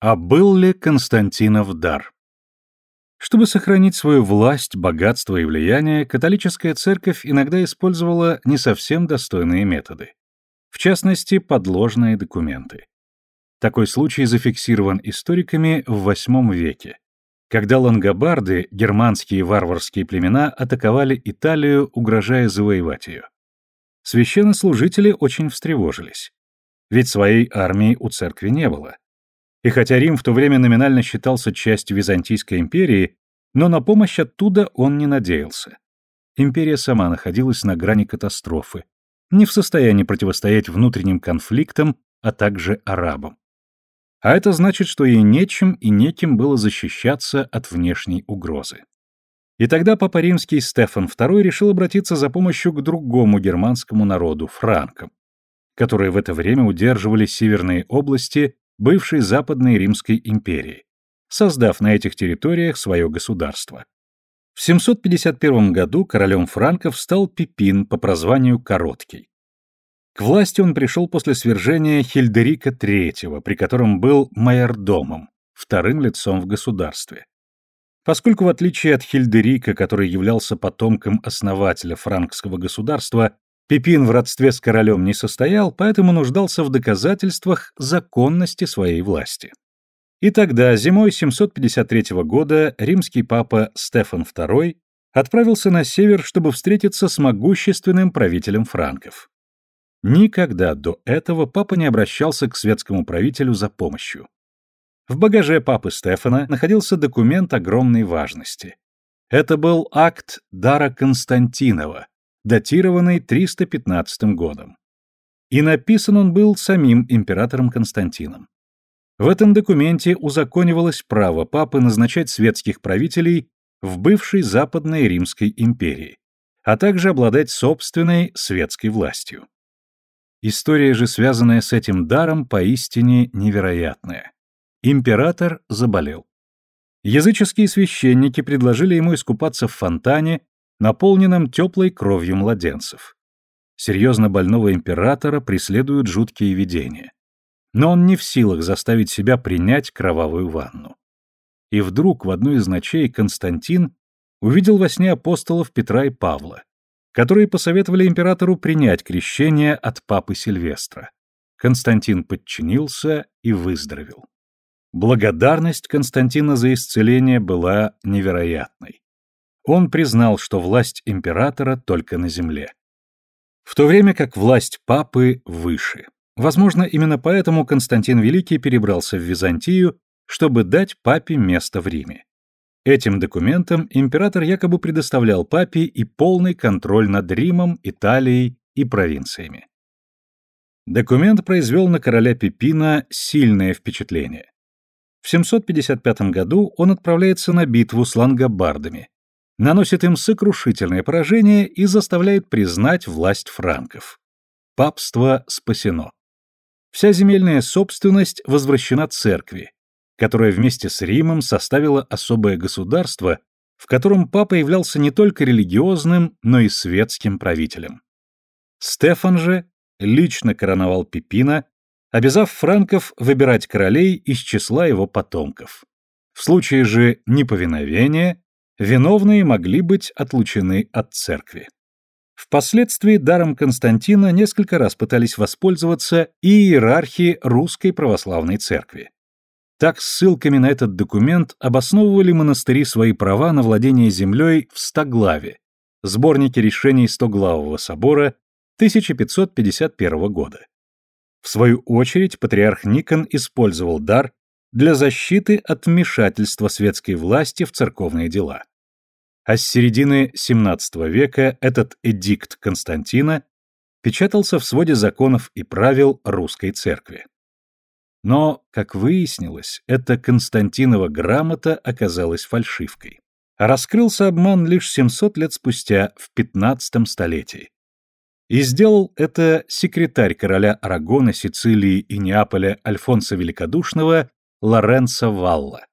А был ли Константинов дар? Чтобы сохранить свою власть, богатство и влияние, католическая церковь иногда использовала не совсем достойные методы. В частности, подложные документы. Такой случай зафиксирован историками в VIII веке, когда лангобарды, германские варварские племена, атаковали Италию, угрожая завоевать ее. Священнослужители очень встревожились. Ведь своей армии у церкви не было. И хотя Рим в то время номинально считался частью Византийской империи, но на помощь оттуда он не надеялся. Империя сама находилась на грани катастрофы, не в состоянии противостоять внутренним конфликтам, а также арабам. А это значит, что ей нечем и неким было защищаться от внешней угрозы. И тогда Папа Римский Стефан II решил обратиться за помощью к другому германскому народу, франкам, которые в это время удерживали северные области бывшей Западной Римской империи, создав на этих территориях свое государство. В 751 году королем франков стал Пипин по прозванию Короткий. К власти он пришел после свержения Хильдерика III, при котором был майордомом, вторым лицом в государстве. Поскольку в отличие от Хильдерика, который являлся потомком основателя франкского государства, Пипин в родстве с королем не состоял, поэтому нуждался в доказательствах законности своей власти. И тогда, зимой 753 года, римский папа Стефан II отправился на север, чтобы встретиться с могущественным правителем франков. Никогда до этого папа не обращался к светскому правителю за помощью. В багаже папы Стефана находился документ огромной важности. Это был акт дара Константинова, датированный 315 годом. И написан он был самим императором Константином. В этом документе узаконивалось право папы назначать светских правителей в бывшей Западной Римской империи, а также обладать собственной светской властью. История же, связанная с этим даром, поистине невероятная. Император заболел. Языческие священники предложили ему искупаться в фонтане, наполненном теплой кровью младенцев. Серьезно больного императора преследуют жуткие видения. Но он не в силах заставить себя принять кровавую ванну. И вдруг в одну из ночей Константин увидел во сне апостолов Петра и Павла, которые посоветовали императору принять крещение от папы Сильвестра. Константин подчинился и выздоровел. Благодарность Константина за исцеление была невероятной. Он признал, что власть императора только на земле. В то время как власть папы выше. Возможно, именно поэтому Константин Великий перебрался в Византию, чтобы дать папе место в Риме. Этим документом император якобы предоставлял папе и полный контроль над Римом, Италией и провинциями. Документ произвел на короля Пипина сильное впечатление. В 755 году он отправляется на битву с лангобардами, наносит им сокрушительное поражение и заставляет признать власть франков. Папство спасено. Вся земельная собственность возвращена церкви, которая вместе с Римом составила особое государство, в котором папа являлся не только религиозным, но и светским правителем. Стефан же лично короновал Пипина обязав франков выбирать королей из числа его потомков. В случае же неповиновения виновные могли быть отлучены от церкви. Впоследствии даром Константина несколько раз пытались воспользоваться и иерархии русской православной церкви. Так ссылками на этот документ обосновывали монастыри свои права на владение землей в Стоглаве, сборнике решений Стоглавого собора 1551 года. В свою очередь, патриарх Никон использовал дар для защиты от вмешательства светской власти в церковные дела. А с середины XVII века этот эдикт Константина печатался в своде законов и правил русской церкви. Но, как выяснилось, эта Константинова грамота оказалась фальшивкой. раскрылся обман лишь 700 лет спустя, в 15 столетии. И сделал это секретарь короля Арагона, Сицилии и Неаполя Альфонса Великодушного Лоренцо Валла.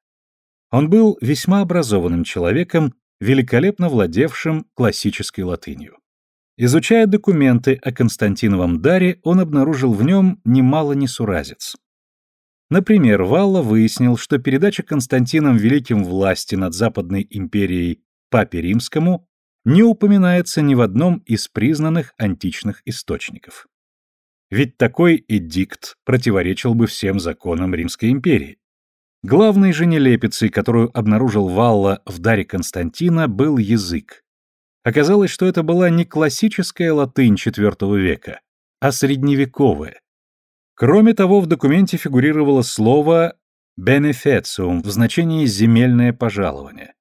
Он был весьма образованным человеком, великолепно владевшим классической латынью. Изучая документы о Константиновом даре, он обнаружил в нем немало несуразец. Например, Валла выяснил, что передача Константином Великим власти над Западной империей Папе Римскому не упоминается ни в одном из признанных античных источников. Ведь такой эдикт противоречил бы всем законам Римской империи. Главной же нелепицей, которую обнаружил Валла в даре Константина, был язык. Оказалось, что это была не классическая латынь IV века, а средневековая. Кроме того, в документе фигурировало слово «beneficium» в значении «земельное пожалование».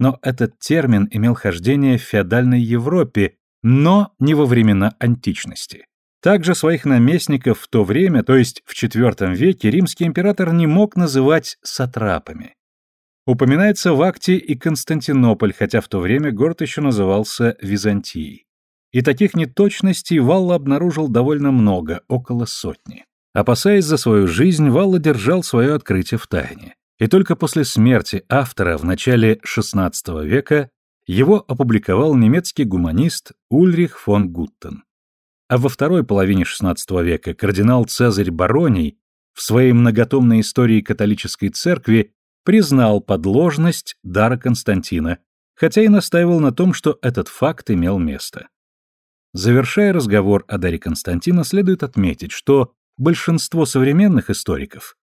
Но этот термин имел хождение в феодальной Европе, но не во времена античности. Также своих наместников в то время, то есть в IV веке, римский император не мог называть сатрапами. Упоминается в акте и Константинополь, хотя в то время город еще назывался Византией. И таких неточностей Валла обнаружил довольно много, около сотни. Опасаясь за свою жизнь, Валла держал свое открытие в тайне. И только после смерти автора в начале XVI века его опубликовал немецкий гуманист Ульрих фон Гуттен. А во второй половине XVI века кардинал Цезарь Бароний в своей многотомной истории католической церкви признал подложность дара Константина, хотя и настаивал на том, что этот факт имел место. Завершая разговор о даре Константина, следует отметить, что большинство современных историков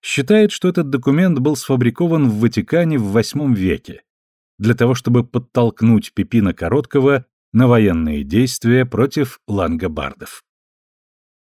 считает, что этот документ был сфабрикован в Ватикане в VIII веке для того, чтобы подтолкнуть Пипина Короткого на военные действия против лангобардов.